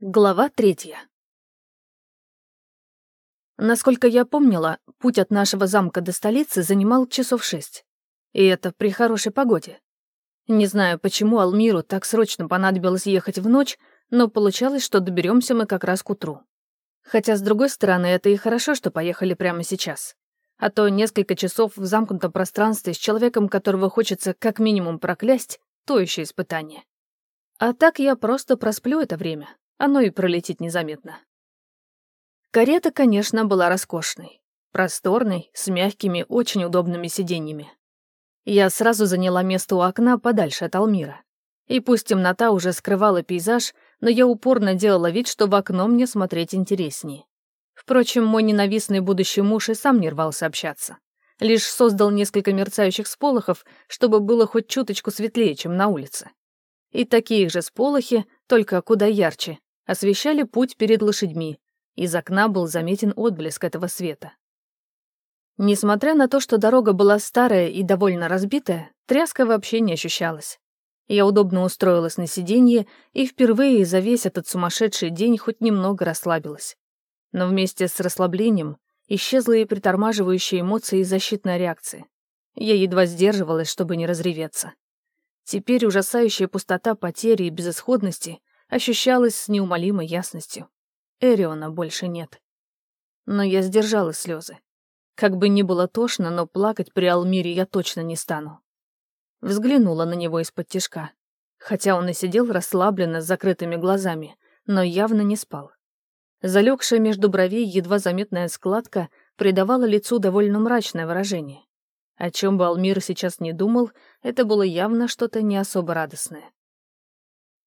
Глава третья. Насколько я помнила, путь от нашего замка до столицы занимал часов шесть. И это при хорошей погоде. Не знаю, почему Алмиру так срочно понадобилось ехать в ночь, но получалось, что доберемся мы как раз к утру. Хотя, с другой стороны, это и хорошо, что поехали прямо сейчас. А то несколько часов в замкнутом пространстве с человеком, которого хочется как минимум проклясть, то еще испытание. А так я просто просплю это время, оно и пролетит незаметно. Карета, конечно, была роскошной. Просторной, с мягкими, очень удобными сиденьями. Я сразу заняла место у окна подальше от Алмира. И пусть темнота уже скрывала пейзаж, но я упорно делала вид, что в окно мне смотреть интереснее. Впрочем, мой ненавистный будущий муж и сам не рвался общаться. Лишь создал несколько мерцающих сполохов, чтобы было хоть чуточку светлее, чем на улице. И такие же сполохи, только куда ярче, освещали путь перед лошадьми. Из окна был заметен отблеск этого света. Несмотря на то, что дорога была старая и довольно разбитая, тряска вообще не ощущалась. Я удобно устроилась на сиденье и впервые за весь этот сумасшедший день хоть немного расслабилась. Но вместе с расслаблением исчезла и притормаживающие эмоции и защитная реакция. Я едва сдерживалась, чтобы не разреветься. Теперь ужасающая пустота потери и безысходности ощущалась с неумолимой ясностью. Эриона больше нет. Но я сдержала слезы. Как бы ни было тошно, но плакать при Алмире я точно не стану. Взглянула на него из-под тишка. Хотя он и сидел расслабленно с закрытыми глазами, но явно не спал. Залегшая между бровей едва заметная складка придавала лицу довольно мрачное выражение. О чем бы Алмир сейчас не думал, это было явно что-то не особо радостное.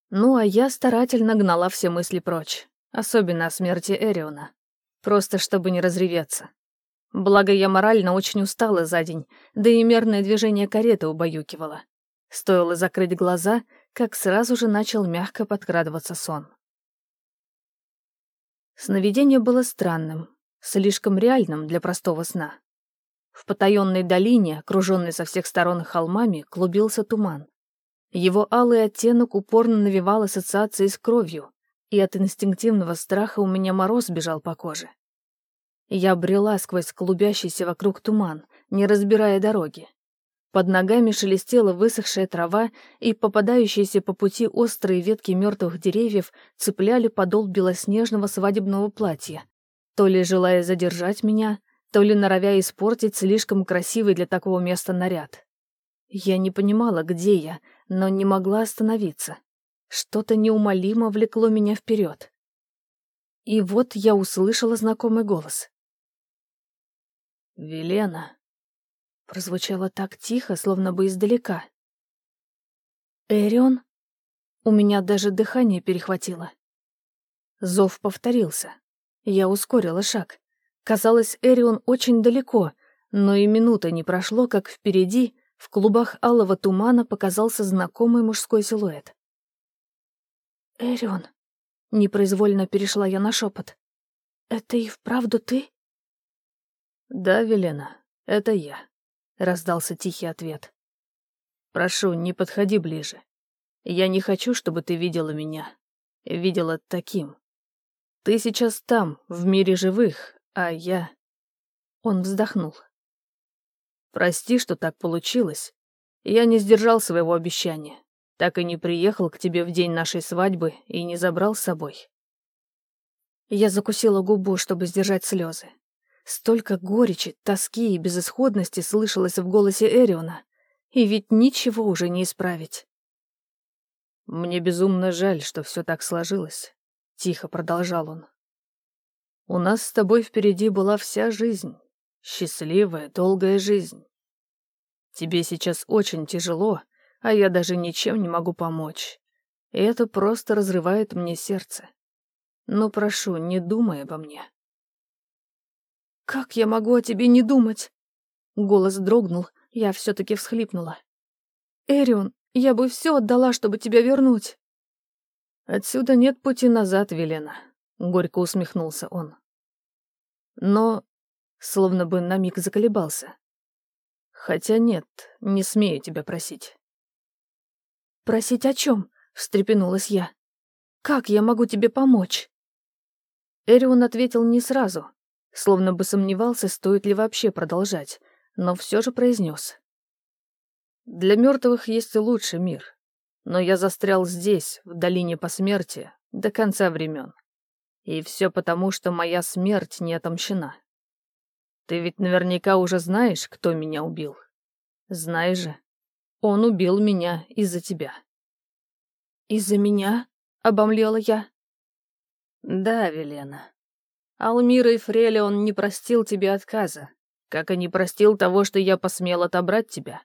Ну, а я старательно гнала все мысли прочь, особенно о смерти Эриона. Просто чтобы не разреветься. Благо, я морально очень устала за день, да и мерное движение кареты убаюкивало. Стоило закрыть глаза, как сразу же начал мягко подкрадываться сон. Сновидение было странным, слишком реальным для простого сна. В потаенной долине, окруженной со всех сторон холмами, клубился туман. Его алый оттенок упорно навевал ассоциации с кровью, и от инстинктивного страха у меня мороз бежал по коже. Я брела сквозь клубящийся вокруг туман, не разбирая дороги. Под ногами шелестела высохшая трава, и попадающиеся по пути острые ветки мертвых деревьев цепляли подол белоснежного свадебного платья, то ли желая задержать меня, то ли норовя испортить слишком красивый для такого места наряд. Я не понимала, где я, но не могла остановиться. Что-то неумолимо влекло меня вперед. И вот я услышала знакомый голос. «Велена!» Прозвучало так тихо, словно бы издалека. «Эрион?» У меня даже дыхание перехватило. Зов повторился. Я ускорила шаг. Казалось, Эрион очень далеко, но и минута не прошло, как впереди, в клубах алого тумана, показался знакомый мужской силуэт. «Эрион», — непроизвольно перешла я на шепот, — «это и вправду ты?» «Да, Велена, это я», — раздался тихий ответ. «Прошу, не подходи ближе. Я не хочу, чтобы ты видела меня. Видела таким. Ты сейчас там, в мире живых, а я... Он вздохнул. Прости, что так получилось. Я не сдержал своего обещания. Так и не приехал к тебе в день нашей свадьбы и не забрал с собой. Я закусила губу, чтобы сдержать слезы. Столько горечи, тоски и безысходности слышалось в голосе Эриона. И ведь ничего уже не исправить. «Мне безумно жаль, что все так сложилось», — тихо продолжал он. У нас с тобой впереди была вся жизнь. Счастливая, долгая жизнь. Тебе сейчас очень тяжело, а я даже ничем не могу помочь. И это просто разрывает мне сердце. Но прошу, не думай обо мне. «Как я могу о тебе не думать?» Голос дрогнул, я все-таки всхлипнула. «Эрион, я бы все отдала, чтобы тебя вернуть». «Отсюда нет пути назад, Велена», — горько усмехнулся он но словно бы на миг заколебался. Хотя нет, не смею тебя просить. Просить о чем? встрепенулась я. Как я могу тебе помочь?» Эрион ответил не сразу, словно бы сомневался, стоит ли вообще продолжать, но все же произнес. «Для мертвых есть и лучший мир, но я застрял здесь, в долине посмертия, до конца времен. И все потому, что моя смерть не отомщена. Ты ведь наверняка уже знаешь, кто меня убил. Знаешь же, он убил меня из-за тебя». «Из-за меня?» — обомлела я. «Да, Велена. Алмира и Фреля он не простил тебе отказа, как и не простил того, что я посмел отобрать тебя.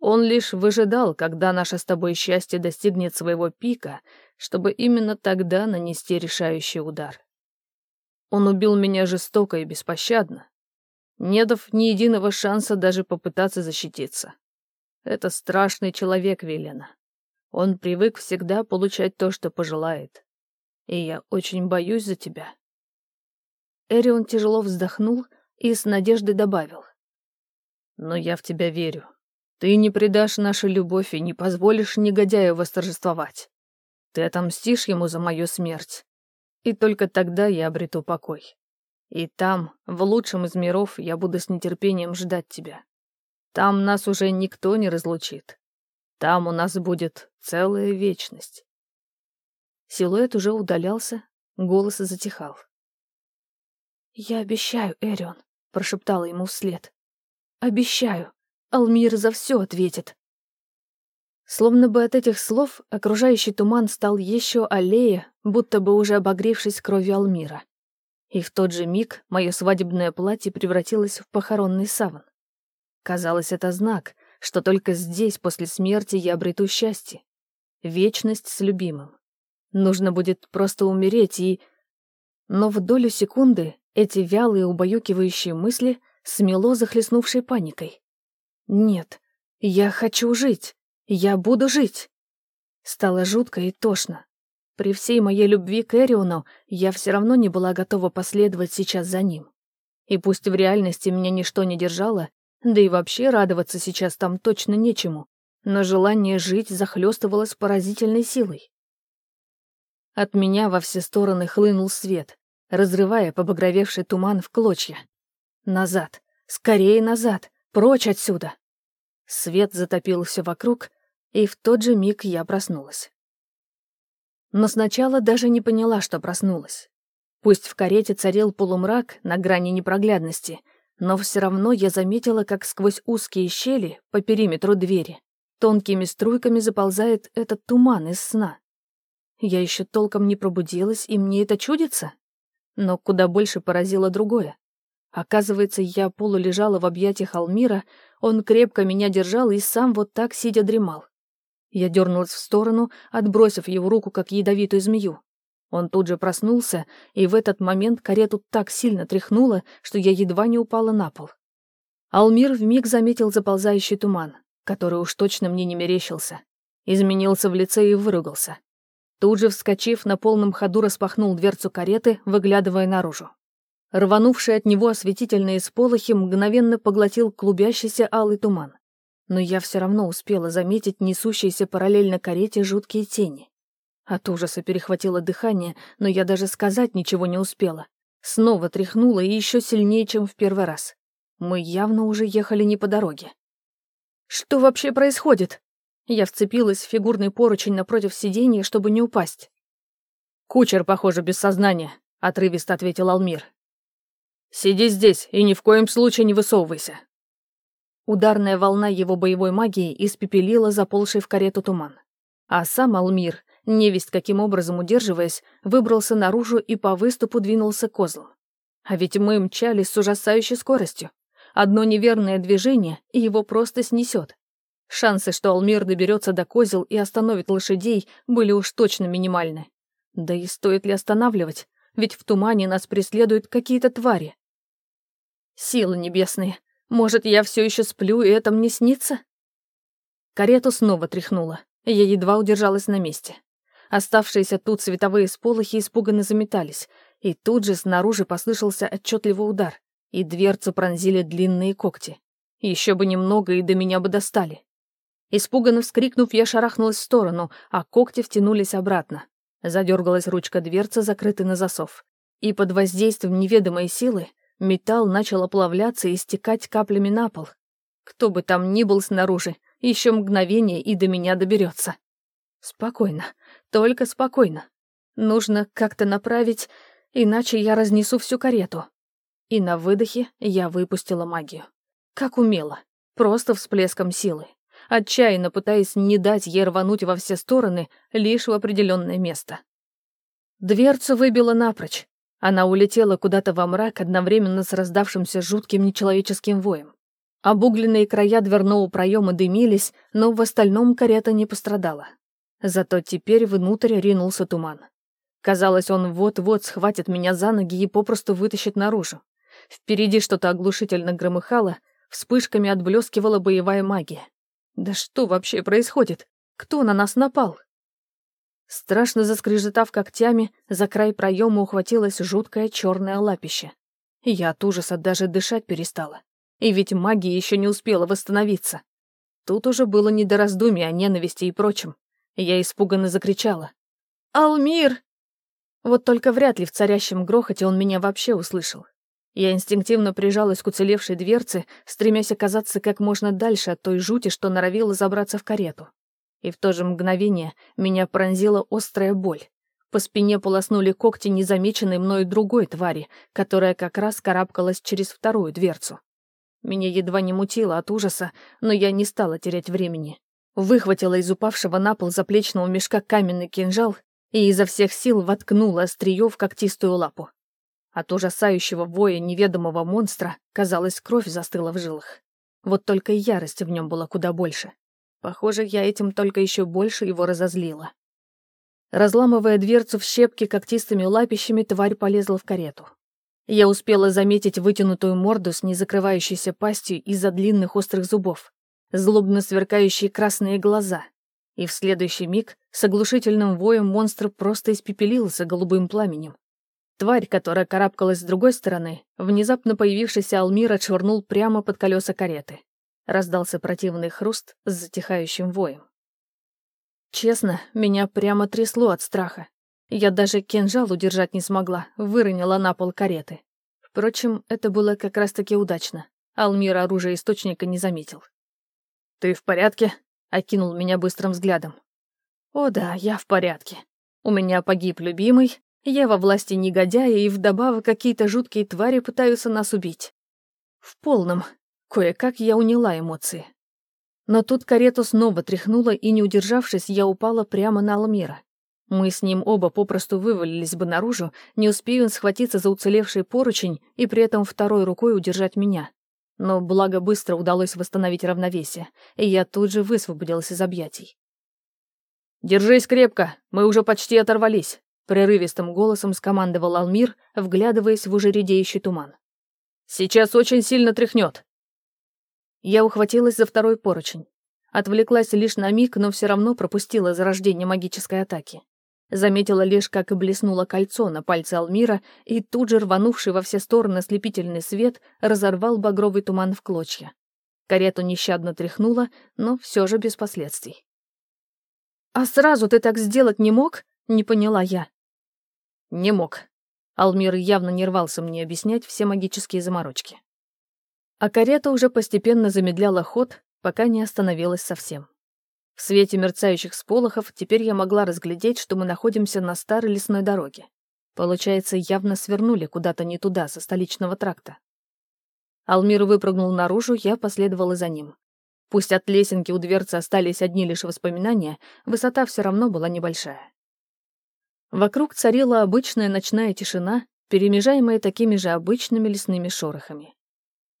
Он лишь выжидал, когда наше с тобой счастье достигнет своего пика, чтобы именно тогда нанести решающий удар. Он убил меня жестоко и беспощадно, не дав ни единого шанса даже попытаться защититься. Это страшный человек, Велена. Он привык всегда получать то, что пожелает. И я очень боюсь за тебя». Эрион тяжело вздохнул и с надеждой добавил. «Но я в тебя верю. Ты не предашь нашу любовь и не позволишь негодяю восторжествовать. Ты отомстишь ему за мою смерть. И только тогда я обрету покой. И там, в лучшем из миров, я буду с нетерпением ждать тебя. Там нас уже никто не разлучит. Там у нас будет целая вечность. Силуэт уже удалялся, голос затихал. «Я обещаю, Эрион», — прошептала ему вслед. «Обещаю, Алмир за все ответит». Словно бы от этих слов окружающий туман стал еще аллее, будто бы уже обогревшись кровью Алмира. И в тот же миг мое свадебное платье превратилось в похоронный саван. Казалось, это знак, что только здесь, после смерти, я обрету счастье. Вечность с любимым. Нужно будет просто умереть и... Но в долю секунды эти вялые убаюкивающие мысли смело захлестнувшей паникой. Нет, я хочу жить. Я буду жить. Стало жутко и тошно. При всей моей любви к Эриону я все равно не была готова последовать сейчас за ним. И пусть в реальности меня ничто не держало, да и вообще радоваться сейчас там точно нечему, но желание жить захлестывало с поразительной силой. От меня во все стороны хлынул свет, разрывая побагровевший туман в клочья. Назад, скорее назад, прочь отсюда. Свет затопил все вокруг, и в тот же миг я проснулась но сначала даже не поняла, что проснулась. Пусть в карете царил полумрак на грани непроглядности, но все равно я заметила, как сквозь узкие щели по периметру двери тонкими струйками заползает этот туман из сна. Я еще толком не пробудилась, и мне это чудится? Но куда больше поразило другое. Оказывается, я полулежала в объятиях Алмира, он крепко меня держал и сам вот так сидя дремал. Я дернулась в сторону, отбросив его руку, как ядовитую змею. Он тут же проснулся, и в этот момент карету так сильно тряхнуло, что я едва не упала на пол. Алмир вмиг заметил заползающий туман, который уж точно мне не мерещился. Изменился в лице и выругался. Тут же, вскочив, на полном ходу распахнул дверцу кареты, выглядывая наружу. Рванувший от него осветительные сполохи мгновенно поглотил клубящийся алый туман но я все равно успела заметить несущиеся параллельно карете жуткие тени. От ужаса перехватило дыхание, но я даже сказать ничего не успела. Снова тряхнула и еще сильнее, чем в первый раз. Мы явно уже ехали не по дороге. «Что вообще происходит?» Я вцепилась в фигурный поручень напротив сиденья, чтобы не упасть. «Кучер, похоже, без сознания», — отрывисто ответил Алмир. «Сиди здесь и ни в коем случае не высовывайся. Ударная волна его боевой магии испепелила заползший в карету туман. А сам Алмир, невесть каким образом удерживаясь, выбрался наружу и по выступу двинулся к козлам. А ведь мы мчались с ужасающей скоростью. Одно неверное движение, и его просто снесет. Шансы, что Алмир доберется до козел и остановит лошадей, были уж точно минимальны. Да и стоит ли останавливать? Ведь в тумане нас преследуют какие-то твари. Силы небесные, может, я все еще сплю, и это мне снится? Карету снова тряхнуло. Я едва удержалась на месте. Оставшиеся тут световые сполохи испуганно заметались, и тут же снаружи послышался отчетливый удар, и дверцу пронзили длинные когти. Еще бы немного, и до меня бы достали. Испуганно вскрикнув, я шарахнулась в сторону, а когти втянулись обратно. Задергалась ручка дверцы, закрытая на засов. И под воздействием неведомой силы металл начал оплавляться и стекать каплями на пол. Кто бы там ни был снаружи, еще мгновение и до меня доберется. Спокойно, только спокойно. Нужно как-то направить, иначе я разнесу всю карету. И на выдохе я выпустила магию. Как умела, просто всплеском силы, отчаянно пытаясь не дать ей рвануть во все стороны, лишь в определенное место. Дверцу выбила напрочь. Она улетела куда-то во мрак одновременно с раздавшимся жутким нечеловеческим воем. Обугленные края дверного проема дымились, но в остальном карета не пострадала. Зато теперь внутрь ринулся туман. Казалось, он вот-вот схватит меня за ноги и попросту вытащит наружу. Впереди что-то оглушительно громыхало, вспышками отблескивала боевая магия. Да что вообще происходит? Кто на нас напал? Страшно заскрежетав когтями, за край проема ухватилось жуткое черное лапище. Я от ужаса даже дышать перестала. И ведь магия еще не успела восстановиться. Тут уже было не до раздумий о ненависти и прочем. Я испуганно закричала. «Алмир!» Вот только вряд ли в царящем грохоте он меня вообще услышал. Я инстинктивно прижалась к уцелевшей дверце, стремясь оказаться как можно дальше от той жути, что норовила забраться в карету. И в то же мгновение меня пронзила острая боль. По спине полоснули когти незамеченной мною другой твари, которая как раз карабкалась через вторую дверцу. Меня едва не мутило от ужаса, но я не стала терять времени. Выхватила из упавшего на пол заплечного мешка каменный кинжал и изо всех сил воткнула острие в когтистую лапу. От ужасающего воя неведомого монстра, казалось, кровь застыла в жилах. Вот только ярости в нем было куда больше. Похоже, я этим только еще больше его разозлила. Разламывая дверцу в щепки когтистыми лапищами, тварь полезла в карету. Я успела заметить вытянутую морду с незакрывающейся пастью из-за длинных острых зубов, злобно сверкающие красные глаза, и в следующий миг с оглушительным воем монстр просто испепелился голубым пламенем. Тварь, которая карабкалась с другой стороны, внезапно появившийся Алмир отшвырнул прямо под колеса кареты. Раздался противный хруст с затихающим воем. Честно, меня прямо трясло от страха. Я даже кинжал удержать не смогла, выронила на пол кареты. Впрочем, это было как раз-таки удачно. Алмир оружия источника не заметил. «Ты в порядке?» окинул меня быстрым взглядом. О да, я в порядке. У меня погиб любимый, я во власти негодяя, и вдобавок какие-то жуткие твари пытаются нас убить. В полном. Кое-как я уняла эмоции. Но тут карету снова тряхнуло, и, не удержавшись, я упала прямо на Алмира. Мы с ним оба попросту вывалились бы наружу, не успею он схватиться за уцелевший поручень и при этом второй рукой удержать меня. Но благо быстро удалось восстановить равновесие, и я тут же высвободилась из объятий. «Держись крепко, мы уже почти оторвались», — прерывистым голосом скомандовал Алмир, вглядываясь в уже редеющий туман. «Сейчас очень сильно тряхнет». Я ухватилась за второй поручень. Отвлеклась лишь на миг, но все равно пропустила зарождение магической атаки. Заметила лишь, как и блеснуло кольцо на пальце Алмира, и тут же рванувший во все стороны слепительный свет разорвал багровый туман в клочья. Карету нещадно тряхнуло, но все же без последствий. «А сразу ты так сделать не мог?» — не поняла я. «Не мог». Алмир явно не рвался мне объяснять все магические заморочки. А карета уже постепенно замедляла ход, пока не остановилась совсем. В свете мерцающих сполохов теперь я могла разглядеть, что мы находимся на старой лесной дороге. Получается, явно свернули куда-то не туда, со столичного тракта. Алмир выпрыгнул наружу, я последовала за ним. Пусть от лесенки у дверцы остались одни лишь воспоминания, высота все равно была небольшая. Вокруг царила обычная ночная тишина, перемежаемая такими же обычными лесными шорохами.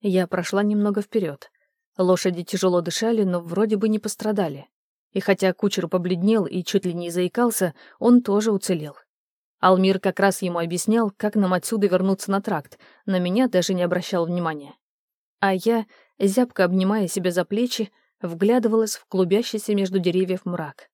Я прошла немного вперед. Лошади тяжело дышали, но вроде бы не пострадали. И хотя кучер побледнел и чуть ли не заикался, он тоже уцелел. Алмир как раз ему объяснял, как нам отсюда вернуться на тракт, на меня даже не обращал внимания. А я, зябко обнимая себя за плечи, вглядывалась в клубящийся между деревьев мрак.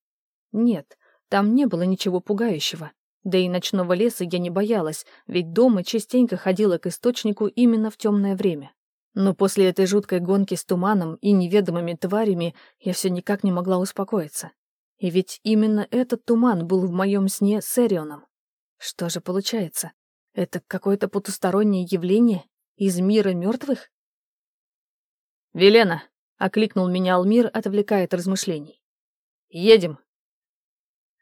Нет, там не было ничего пугающего. Да и ночного леса я не боялась, ведь дома частенько ходила к источнику именно в темное время. Но после этой жуткой гонки с туманом и неведомыми тварями я все никак не могла успокоиться. И ведь именно этот туман был в моем сне с Эрионом. Что же получается? Это какое-то потустороннее явление из мира мертвых? «Велена!» — окликнул меня Алмир, отвлекая от размышлений. «Едем!»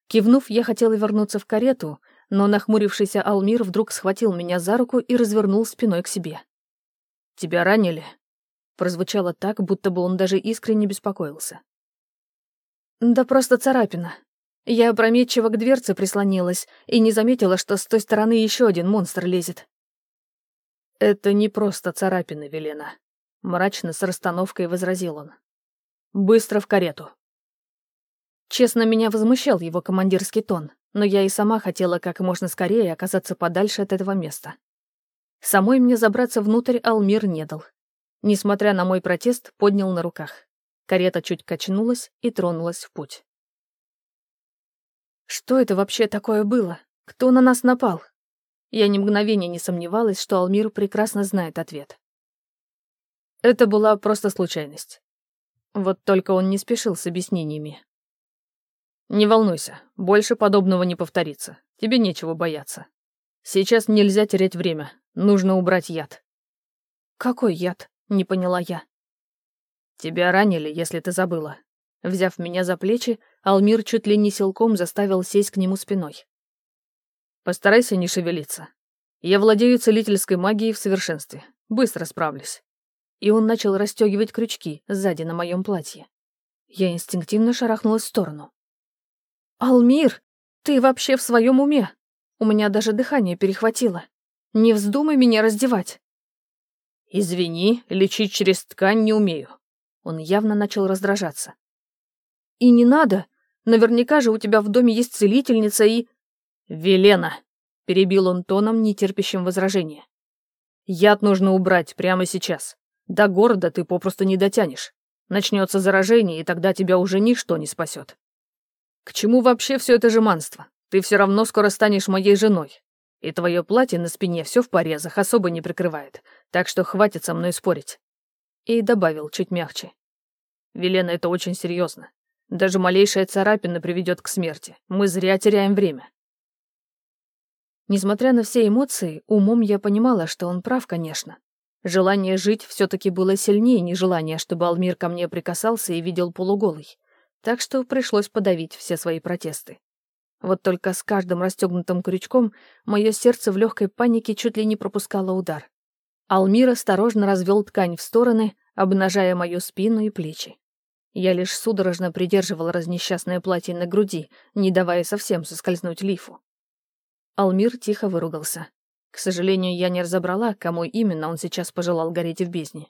Кивнув, я хотела вернуться в карету, но нахмурившийся Алмир вдруг схватил меня за руку и развернул спиной к себе. «Тебя ранили?» Прозвучало так, будто бы он даже искренне беспокоился. «Да просто царапина. Я опрометчиво к дверце прислонилась и не заметила, что с той стороны еще один монстр лезет». «Это не просто царапина, Велена», — мрачно с расстановкой возразил он. «Быстро в карету». Честно, меня возмущал его командирский тон, но я и сама хотела как можно скорее оказаться подальше от этого места. Самой мне забраться внутрь Алмир не дал. Несмотря на мой протест, поднял на руках. Карета чуть качнулась и тронулась в путь. Что это вообще такое было? Кто на нас напал? Я ни мгновения не сомневалась, что Алмир прекрасно знает ответ. Это была просто случайность. Вот только он не спешил с объяснениями. Не волнуйся, больше подобного не повторится. Тебе нечего бояться. Сейчас нельзя терять время. Нужно убрать яд. Какой яд? Не поняла я. Тебя ранили, если ты забыла. Взяв меня за плечи, Алмир чуть ли не силком заставил сесть к нему спиной. Постарайся не шевелиться. Я владею целительской магией в совершенстве. Быстро справлюсь. И он начал расстегивать крючки сзади на моем платье. Я инстинктивно шарахнулась в сторону. «Алмир, ты вообще в своем уме? У меня даже дыхание перехватило. Не вздумай меня раздевать». «Извини, лечить через ткань не умею». Он явно начал раздражаться. «И не надо. Наверняка же у тебя в доме есть целительница и...» «Велена!» — перебил он тоном, нетерпящим возражения. «Яд нужно убрать прямо сейчас. До города ты попросту не дотянешь. Начнется заражение, и тогда тебя уже ничто не спасет. К чему вообще все это жеманство? Ты все равно скоро станешь моей женой. И твое платье на спине все в порезах особо не прикрывает, так что хватит со мной спорить. И добавил чуть мягче. Велена, это очень серьезно. Даже малейшая царапина приведет к смерти. Мы зря теряем время. Несмотря на все эмоции, умом я понимала, что он прав, конечно. Желание жить все-таки было сильнее нежелания, чтобы Алмир ко мне прикасался и видел полуголый так что пришлось подавить все свои протесты. Вот только с каждым расстегнутым крючком мое сердце в легкой панике чуть ли не пропускало удар. Алмир осторожно развел ткань в стороны, обнажая мою спину и плечи. Я лишь судорожно придерживал разнесчастное платье на груди, не давая совсем соскользнуть лифу. Алмир тихо выругался. К сожалению, я не разобрала, кому именно он сейчас пожелал гореть в бездне.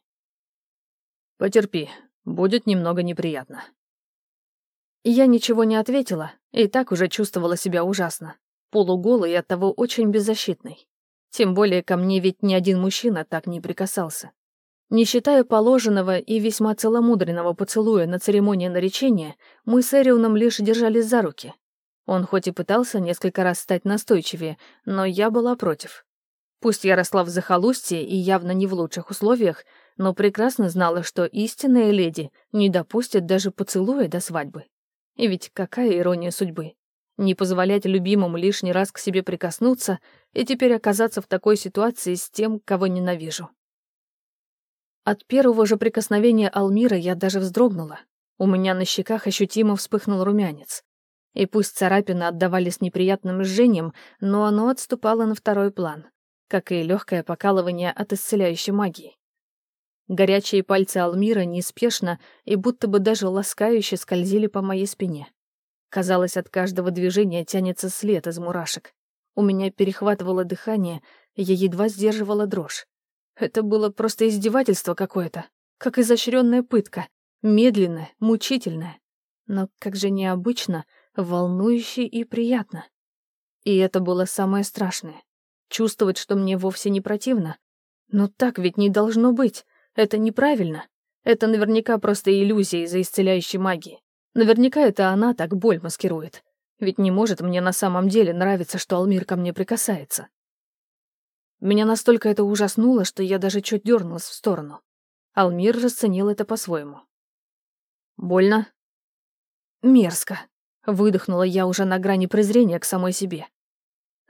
«Потерпи, будет немного неприятно», я ничего не ответила, и так уже чувствовала себя ужасно. Полуголой и оттого очень беззащитной. Тем более ко мне ведь ни один мужчина так не прикасался. Не считая положенного и весьма целомудренного поцелуя на церемонии наречения, мы с Эрионом лишь держались за руки. Он хоть и пытался несколько раз стать настойчивее, но я была против. Пусть я росла в захолустье и явно не в лучших условиях, но прекрасно знала, что истинная леди не допустит даже поцелуя до свадьбы. И ведь какая ирония судьбы. Не позволять любимому лишний раз к себе прикоснуться и теперь оказаться в такой ситуации с тем, кого ненавижу. От первого же прикосновения Алмира я даже вздрогнула. У меня на щеках ощутимо вспыхнул румянец. И пусть царапины отдавались неприятным жжением, но оно отступало на второй план, как и легкое покалывание от исцеляющей магии. Горячие пальцы Алмира неспешно и будто бы даже ласкающе скользили по моей спине. Казалось, от каждого движения тянется след из мурашек. У меня перехватывало дыхание, я едва сдерживала дрожь. Это было просто издевательство какое-то, как изощренная пытка, медленная, мучительная. Но как же необычно, волнующе и приятно. И это было самое страшное. Чувствовать, что мне вовсе не противно. Но так ведь не должно быть. Это неправильно. Это наверняка просто иллюзия из-за исцеляющей магии. Наверняка это она так боль маскирует. Ведь не может мне на самом деле нравиться, что Алмир ко мне прикасается. Меня настолько это ужаснуло, что я даже чуть дернулась в сторону. Алмир расценил это по-своему. «Больно?» «Мерзко», — Выдохнула я уже на грани презрения к самой себе.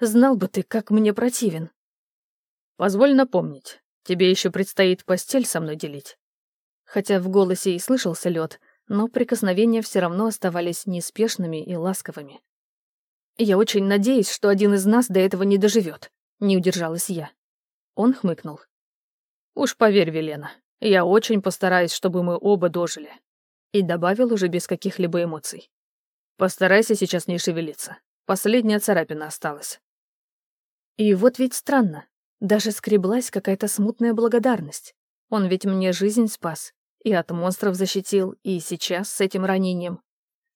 Знал бы ты, как мне противен. Позволь напомнить, тебе еще предстоит постель со мной делить. Хотя в голосе и слышался лед, но прикосновения все равно оставались неспешными и ласковыми. Я очень надеюсь, что один из нас до этого не доживет. Не удержалась я. Он хмыкнул. Уж поверь, Велена, я очень постараюсь, чтобы мы оба дожили. И добавил уже без каких-либо эмоций. Постарайся сейчас не шевелиться. Последняя царапина осталась. И вот ведь странно. Даже скреблась какая-то смутная благодарность. Он ведь мне жизнь спас. И от монстров защитил, и сейчас с этим ранением.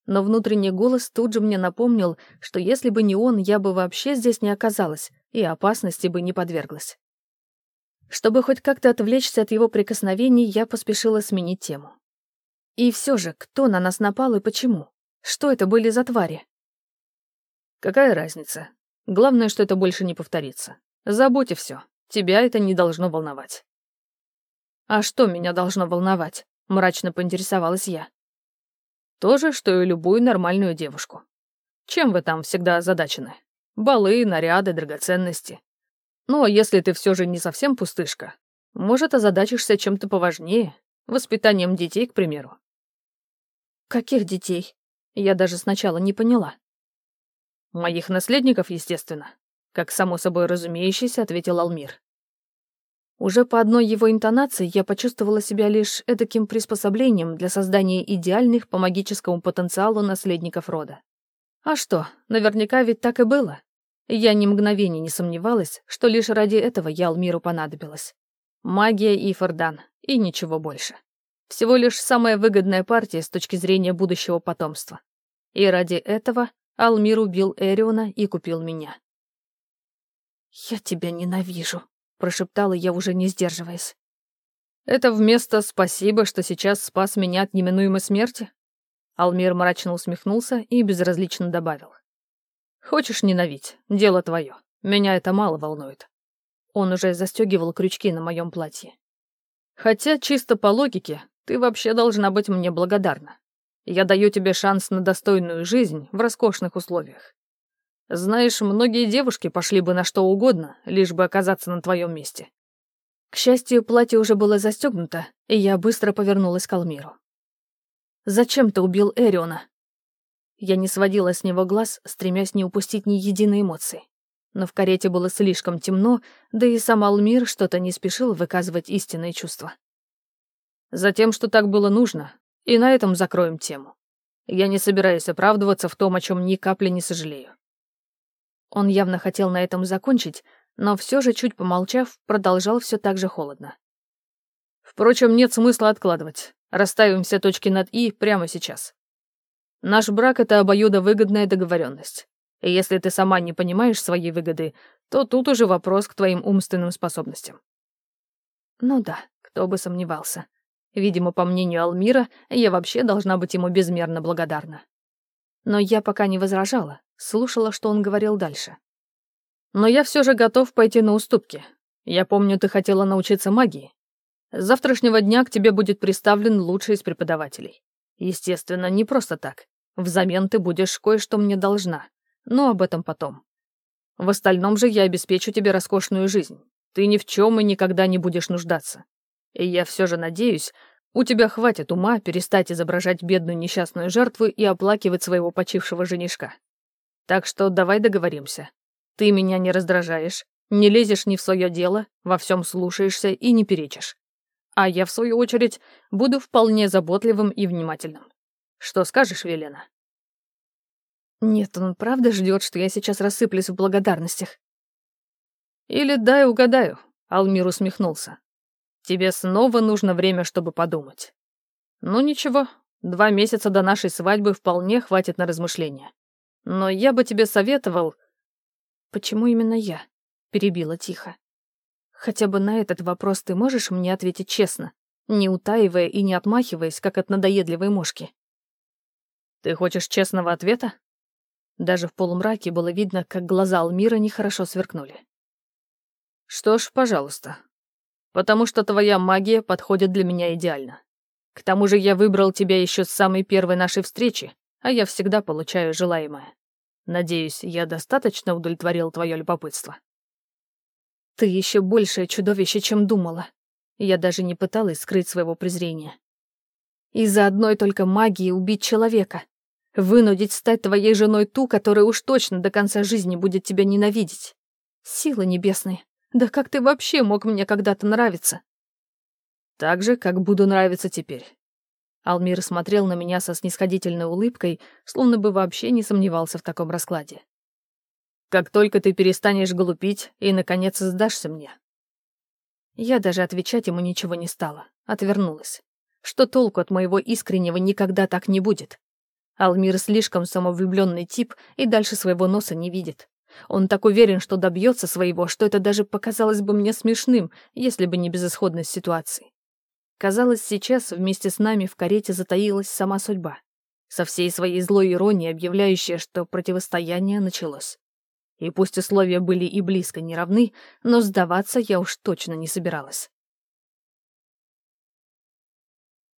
Но внутренний голос тут же мне напомнил, что если бы не он, я бы вообще здесь не оказалась и опасности бы не подверглась. Чтобы хоть как-то отвлечься от его прикосновений, я поспешила сменить тему. И все же, кто на нас напал и почему? Что это были за твари? Какая разница? Главное, что это больше не повторится. Забудь и все. Тебя это не должно волновать. А что меня должно волновать? Мрачно поинтересовалась я. То же, что и любую нормальную девушку. Чем вы там всегда озадачены? Балы, наряды, драгоценности. Ну, а если ты все же не совсем пустышка, может, озадачишься чем-то поважнее, воспитанием детей, к примеру. Каких детей? Я даже сначала не поняла. Моих наследников, естественно. Как само собой разумеющийся, ответил Алмир. Уже по одной его интонации я почувствовала себя лишь эдаким приспособлением для создания идеальных по магическому потенциалу наследников рода. А что, наверняка ведь так и было. Я ни мгновения не сомневалась, что лишь ради этого я Алмиру понадобилась. Магия и Фордан, и ничего больше. Всего лишь самая выгодная партия с точки зрения будущего потомства. И ради этого Алмир убил Эриона и купил меня. «Я тебя ненавижу», — прошептала я, уже не сдерживаясь. «Это вместо «спасибо, что сейчас спас меня от неминуемой смерти»?» Алмир мрачно усмехнулся и безразлично добавил. «Хочешь ненавидь? Дело твое. Меня это мало волнует». Он уже застегивал крючки на моем платье. «Хотя, чисто по логике, ты вообще должна быть мне благодарна. Я даю тебе шанс на достойную жизнь в роскошных условиях. Знаешь, многие девушки пошли бы на что угодно, лишь бы оказаться на твоем месте. К счастью, платье уже было застегнуто, и я быстро повернулась к Алмиру. «Зачем ты убил Эриона?» Я не сводила с него глаз, стремясь не упустить ни единой эмоции. Но в карете было слишком темно, да и сам Алмир что-то не спешил выказывать истинные чувства. Затем, что так было нужно, и на этом закроем тему. Я не собираюсь оправдываться в том, о чем ни капли не сожалею. Он явно хотел на этом закончить, но все же, чуть помолчав, продолжал все так же холодно. Впрочем, нет смысла откладывать. Расставим все точки над «и» прямо сейчас. Наш брак — это обоюдовыгодная договоренность. И если ты сама не понимаешь своей выгоды, то тут уже вопрос к твоим умственным способностям. Ну да, кто бы сомневался. Видимо, по мнению Алмира, я вообще должна быть ему безмерно благодарна. Но я пока не возражала, слушала, что он говорил дальше. Но я все же готов пойти на уступки. Я помню, ты хотела научиться магии. С завтрашнего дня к тебе будет представлен лучший из преподавателей. Естественно, не просто так. Взамен ты будешь кое-что мне должна. Но об этом потом. В остальном же я обеспечу тебе роскошную жизнь. Ты ни в чем и никогда не будешь нуждаться. И я все же надеюсь, у тебя хватит ума перестать изображать бедную несчастную жертву и оплакивать своего почившего женишка. Так что давай договоримся. Ты меня не раздражаешь, не лезешь ни в свое дело, во всем слушаешься и не перечишь. А я, в свою очередь, буду вполне заботливым и внимательным. Что скажешь, Велена? Нет, он правда ждет, что я сейчас рассыплюсь в благодарностях. Или дай угадаю, Алмир усмехнулся. Тебе снова нужно время, чтобы подумать. Ну ничего, два месяца до нашей свадьбы вполне хватит на размышления. Но я бы тебе советовал... Почему именно я? Перебила тихо. Хотя бы на этот вопрос ты можешь мне ответить честно, не утаивая и не отмахиваясь, как от надоедливой мошки. Ты хочешь честного ответа? Даже в полумраке было видно, как глаза Алмира нехорошо сверкнули. Что ж, пожалуйста, потому что твоя магия подходит для меня идеально. К тому же я выбрал тебя еще с самой первой нашей встречи, а я всегда получаю желаемое. Надеюсь, я достаточно удовлетворил твое любопытство. Ты еще большее чудовище, чем думала. Я даже не пыталась скрыть своего презрения. Из-за одной только магии убить человека. Вынудить стать твоей женой ту, которая уж точно до конца жизни будет тебя ненавидеть. Силы небесные. Да как ты вообще мог мне когда-то нравиться? Так же, как буду нравиться теперь. Алмир смотрел на меня со снисходительной улыбкой, словно бы вообще не сомневался в таком раскладе. «Как только ты перестанешь глупить и, наконец, сдашься мне». Я даже отвечать ему ничего не стала, отвернулась. Что толку от моего искреннего никогда так не будет? Алмир слишком самовлюбленный тип и дальше своего носа не видит. Он так уверен, что добьется своего, что это даже показалось бы мне смешным, если бы не безысходность ситуации. Казалось, сейчас вместе с нами в карете затаилась сама судьба, со всей своей злой иронией объявляющая, что противостояние началось. И пусть условия были и близко не равны, но сдаваться я уж точно не собиралась.